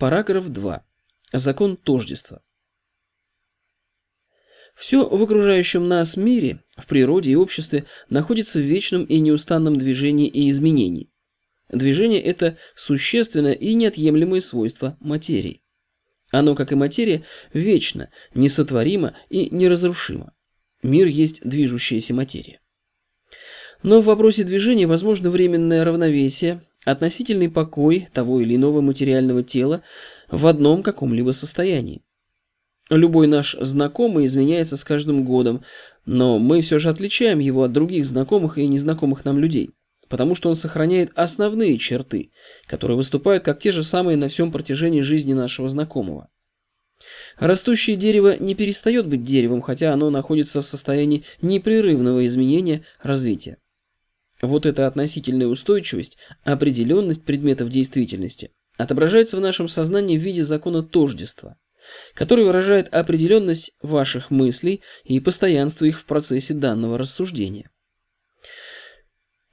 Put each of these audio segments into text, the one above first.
Параграф 2. Закон тождества. Все в окружающем нас мире, в природе и обществе находится в вечном и неустанном движении и изменении. Движение – это существенное и неотъемлемое свойство материи. Оно, как и материя, вечно, несотворимо и неразрушимо. Мир есть движущаяся материя. Но в вопросе движения возможно временное равновесие, относительный покой того или иного материального тела в одном каком-либо состоянии. Любой наш знакомый изменяется с каждым годом, но мы все же отличаем его от других знакомых и незнакомых нам людей, потому что он сохраняет основные черты, которые выступают как те же самые на всем протяжении жизни нашего знакомого. Растущее дерево не перестает быть деревом, хотя оно находится в состоянии непрерывного изменения развития. Вот эта относительная устойчивость, определенность предметов действительности отображается в нашем сознании в виде закона тождества, который выражает определенность ваших мыслей и постоянство их в процессе данного рассуждения.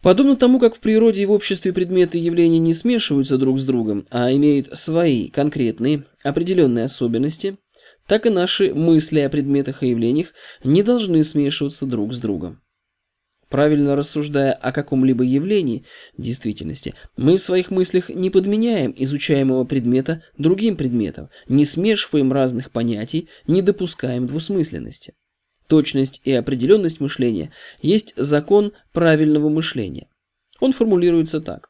Подобно тому, как в природе и в обществе предметы и явления не смешиваются друг с другом, а имеют свои конкретные, определенные особенности, так и наши мысли о предметах и явлениях не должны смешиваться друг с другом. Правильно рассуждая о каком-либо явлении действительности, мы в своих мыслях не подменяем изучаемого предмета другим предметом, не смешиваем разных понятий, не допускаем двусмысленности. Точность и определенность мышления есть закон правильного мышления. Он формулируется так.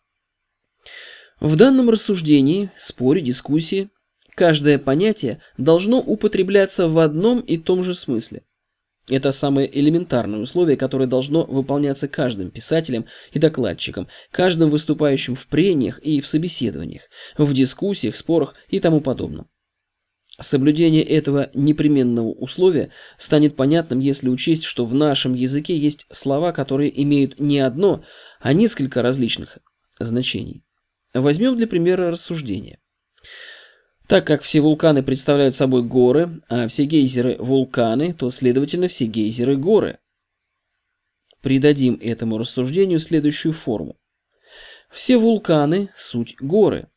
В данном рассуждении, споре, дискуссии, каждое понятие должно употребляться в одном и том же смысле. Это самое элементарное условие, которое должно выполняться каждым писателем и докладчиком, каждым выступающим в прениях и в собеседованиях, в дискуссиях, спорах и тому подобном. Соблюдение этого непременного условия станет понятным, если учесть, что в нашем языке есть слова, которые имеют не одно, а несколько различных значений. Возьмем для примера рассуждение. Так как все вулканы представляют собой горы, а все гейзеры – вулканы, то, следовательно, все гейзеры – горы. Придадим этому рассуждению следующую форму. Все вулканы – суть горы.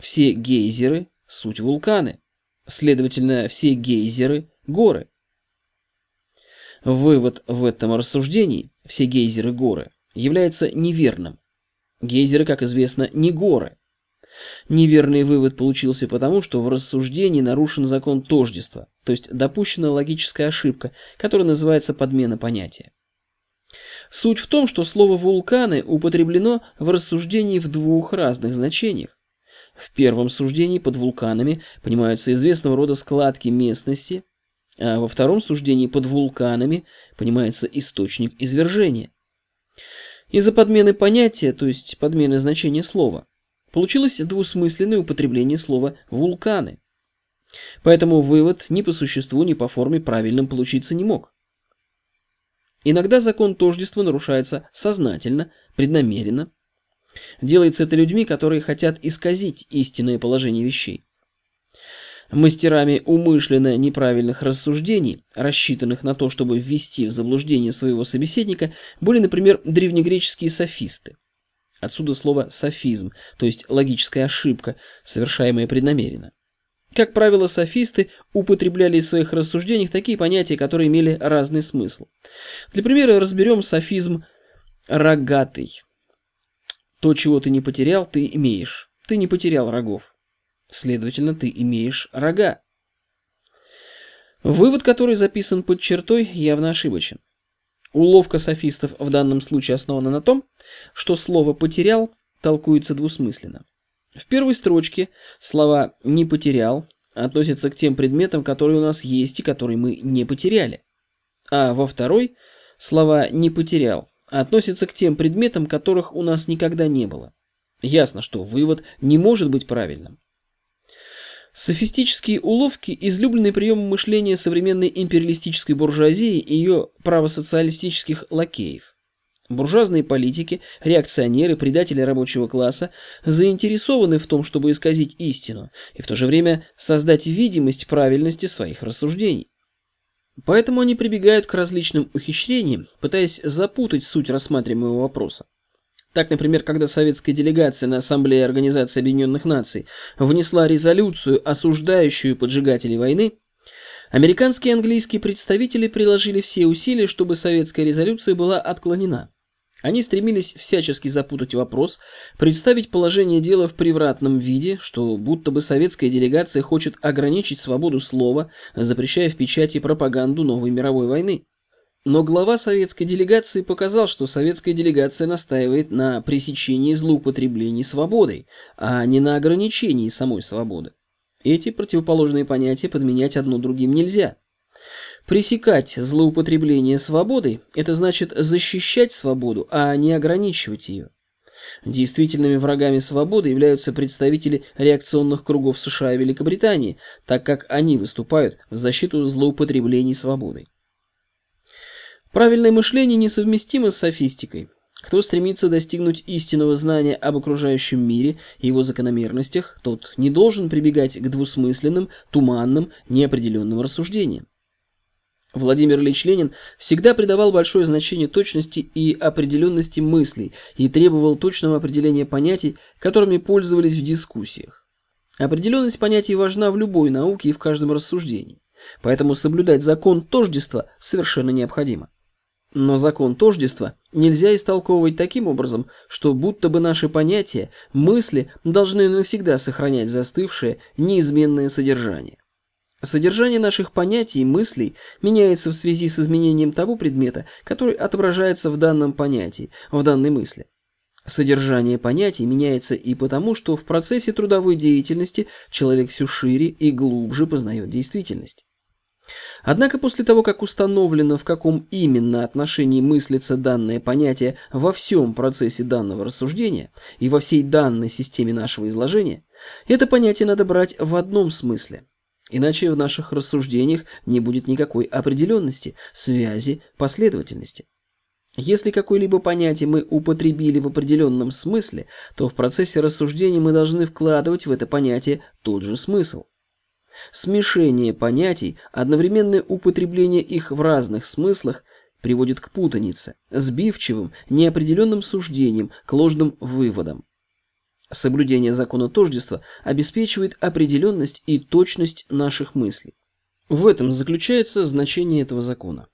Все гейзеры – суть вулканы. Следовательно, все гейзеры – горы. Вывод в этом рассуждении – все гейзеры – горы – является неверным. Гейзеры, как известно, не горы – Неверный вывод получился потому, что в рассуждении нарушен закон тождества, то есть допущена логическая ошибка, которая называется подмена понятия. Суть в том, что слово «вулканы» употреблено в рассуждении в двух разных значениях. В первом суждении под вулканами понимаются известного рода складки местности, а во втором суждении под вулканами понимается источник извержения. Из-за подмены понятия, то есть подмены значения слова, Получилось двусмысленное употребление слова «вулканы». Поэтому вывод ни по существу, ни по форме правильным получиться не мог. Иногда закон тождества нарушается сознательно, преднамеренно. Делается это людьми, которые хотят исказить истинное положение вещей. Мастерами умышленно неправильных рассуждений, рассчитанных на то, чтобы ввести в заблуждение своего собеседника, были, например, древнегреческие софисты. Отсюда слово «софизм», то есть логическая ошибка, совершаемая преднамеренно. Как правило, софисты употребляли в своих рассуждениях такие понятия, которые имели разный смысл. Для примера разберем софизм «рогатый». То, чего ты не потерял, ты имеешь. Ты не потерял рогов. Следовательно, ты имеешь рога. Вывод, который записан под чертой, явно ошибочен. Уловка софистов в данном случае основана на том, что слово «потерял» толкуется двусмысленно. В первой строчке слова «не потерял» относятся к тем предметам, которые у нас есть и которые мы не потеряли. А во второй слова «не потерял» относятся к тем предметам, которых у нас никогда не было. Ясно, что вывод не может быть правильным. Софистические уловки – излюбленный прием мышления современной империалистической буржуазии и ее правосоциалистических лакеев. Буржуазные политики, реакционеры, предатели рабочего класса заинтересованы в том, чтобы исказить истину и в то же время создать видимость правильности своих рассуждений. Поэтому они прибегают к различным ухищрениям, пытаясь запутать суть рассматриваемого вопроса. Так, например, когда советская делегация на Ассамблее Организации Объединенных Наций внесла резолюцию, осуждающую поджигателей войны, американские и английские представители приложили все усилия, чтобы советская резолюция была отклонена. Они стремились всячески запутать вопрос, представить положение дела в превратном виде, что будто бы советская делегация хочет ограничить свободу слова, запрещая в печати пропаганду новой мировой войны. Но глава советской делегации показал, что советская делегация настаивает на пресечении злоупотреблений свободой, а не на ограничении самой свободы. Эти противоположные понятия подменять одно другим нельзя. Пресекать злоупотребление свободой – это значит защищать свободу, а не ограничивать ее. Действительными врагами свободы являются представители реакционных кругов США и Великобритании, так как они выступают в защиту злоупотреблений свободой. Правильное мышление несовместимо с софистикой. Кто стремится достигнуть истинного знания об окружающем мире и его закономерностях, тот не должен прибегать к двусмысленным, туманным, неопределенным рассуждениям. Владимир Ильич Ленин всегда придавал большое значение точности и определенности мыслей и требовал точного определения понятий, которыми пользовались в дискуссиях. Определенность понятий важна в любой науке и в каждом рассуждении, поэтому соблюдать закон тождества совершенно необходимо. Но закон тождества нельзя истолковывать таким образом, что будто бы наши понятия, мысли должны навсегда сохранять застывшее, неизменное содержание. Содержание наших понятий и мыслей меняется в связи с изменением того предмета, который отображается в данном понятии, в данной мысли. Содержание понятий меняется и потому, что в процессе трудовой деятельности человек все шире и глубже познает действительность. Однако после того, как установлено, в каком именно отношении мыслится данное понятие во всем процессе данного рассуждения и во всей данной системе нашего изложения, это понятие надо брать в одном смысле. Иначе в наших рассуждениях не будет никакой определенности, связи, последовательности. Если какое-либо понятие мы употребили в определенном смысле, то в процессе рассуждения мы должны вкладывать в это понятие тот же смысл. Смешение понятий, одновременное употребление их в разных смыслах приводит к путанице, сбивчивым, неопределенным суждениям, к ложным выводам. Соблюдение закона тождества обеспечивает определенность и точность наших мыслей. В этом заключается значение этого закона.